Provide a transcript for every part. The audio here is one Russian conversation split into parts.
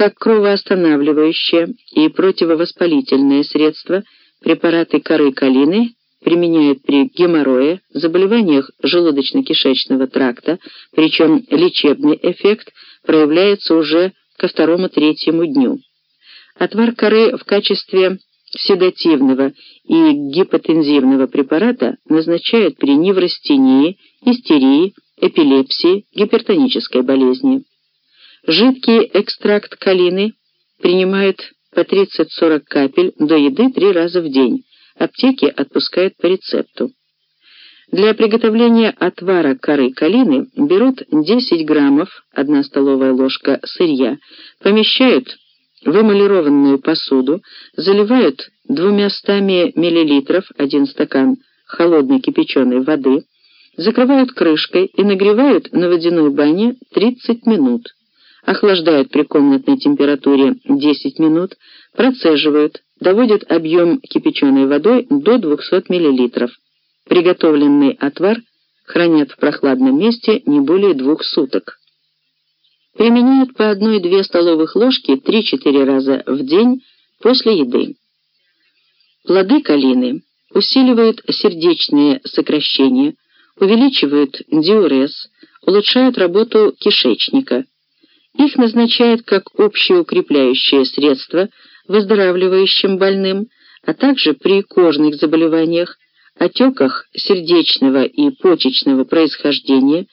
как кровоостанавливающее и противовоспалительное средство препараты коры калины применяют при геморрое, заболеваниях желудочно-кишечного тракта, причем лечебный эффект проявляется уже ко второму-третьему дню. Отвар коры в качестве седативного и гипотензивного препарата назначают при неврастении, истерии, эпилепсии, гипертонической болезни. Жидкий экстракт калины принимают по 30-40 капель до еды три раза в день. Аптеки отпускают по рецепту. Для приготовления отвара коры калины берут 10 граммов, 1 столовая ложка сырья, помещают в эмалированную посуду, заливают 200 мл, 1 стакан холодной кипяченой воды, закрывают крышкой и нагревают на водяной бане 30 минут охлаждают при комнатной температуре 10 минут, процеживают, доводят объем кипяченой водой до 200 мл. Приготовленный отвар хранят в прохладном месте не более двух суток. Применяют по 1-2 столовых ложки 3-4 раза в день после еды. Плоды калины усиливают сердечные сокращения, увеличивают диурез, улучшают работу кишечника, их назначают как общеукрепляющее средство выздоравливающим больным, а также при кожных заболеваниях, отеках сердечного и почечного происхождения,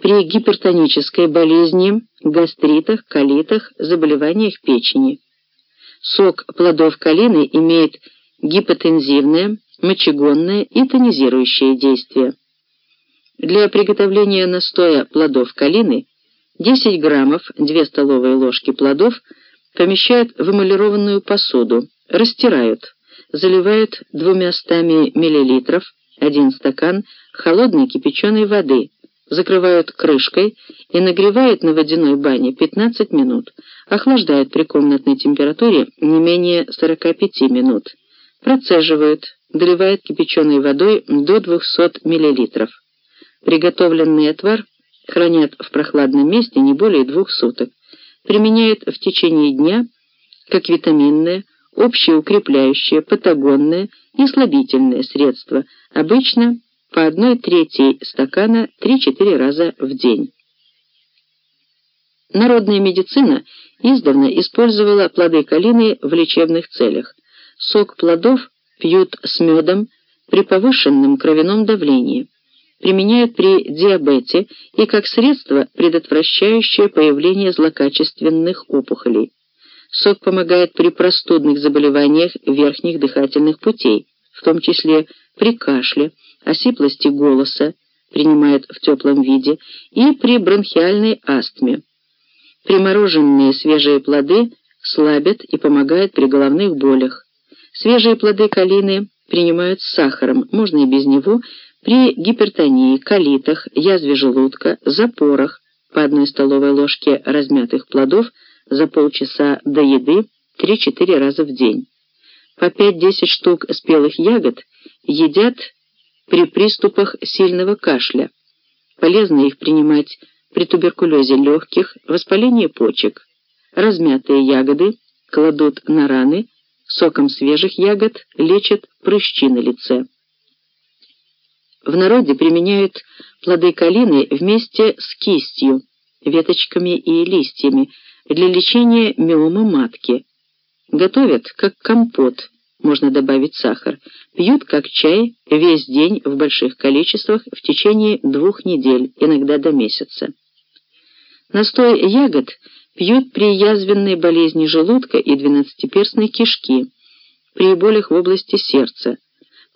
при гипертонической болезни, гастритах, колитах, заболеваниях печени. Сок плодов калины имеет гипотензивное, мочегонное и тонизирующее действие. Для приготовления настоя плодов калины 10 граммов, 2 столовые ложки плодов помещают в эмалированную посуду, растирают, заливают 200 мл, 1 стакан холодной кипяченой воды, закрывают крышкой и нагревают на водяной бане 15 минут, охлаждают при комнатной температуре не менее 45 минут, процеживают, доливают кипяченой водой до 200 мл. Приготовленный отвар хранят в прохладном месте не более двух суток, применяют в течение дня как витаминное, общеукрепляющее, патагонное и слабительное средство, обычно по одной трети стакана 3-4 раза в день. Народная медицина издавна использовала плоды калины в лечебных целях. Сок плодов пьют с медом при повышенном кровяном давлении применяют при диабете и как средство, предотвращающее появление злокачественных опухолей. Сок помогает при простудных заболеваниях верхних дыхательных путей, в том числе при кашле, осиплости голоса, принимают в теплом виде, и при бронхиальной астме. Примороженные свежие плоды слабят и помогают при головных болях. Свежие плоды калины принимают с сахаром, можно и без него, при гипертонии, колитах, язве желудка, запорах по одной столовой ложке размятых плодов за полчаса до еды 3-4 раза в день. По 5-10 штук спелых ягод едят при приступах сильного кашля. Полезно их принимать при туберкулезе легких, воспалении почек. Размятые ягоды кладут на раны, соком свежих ягод лечат прыщи на лице. В народе применяют плоды калины вместе с кистью, веточками и листьями для лечения миомы матки. Готовят как компот, можно добавить сахар. Пьют как чай весь день в больших количествах в течение двух недель, иногда до месяца. Настой ягод пьют при язвенной болезни желудка и двенадцатиперстной кишки, при болях в области сердца,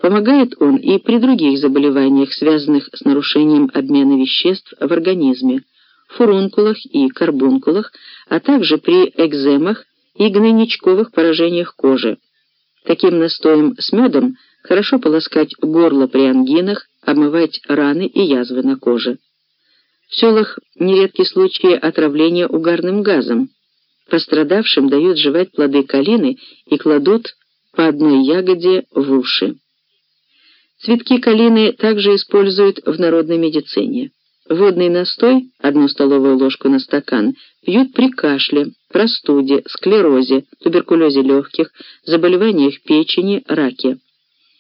Помогает он и при других заболеваниях, связанных с нарушением обмена веществ в организме, фурункулах и карбункулах, а также при экземах и гнойничковых поражениях кожи. Таким настоем с медом хорошо полоскать горло при ангинах, омывать раны и язвы на коже. В селах нередки случаи отравления угарным газом. Пострадавшим дают жевать плоды калины и кладут по одной ягоде в уши. Цветки калины также используют в народной медицине. Водный настой, одну столовую ложку на стакан, пьют при кашле, простуде, склерозе, туберкулезе легких, заболеваниях печени, раке.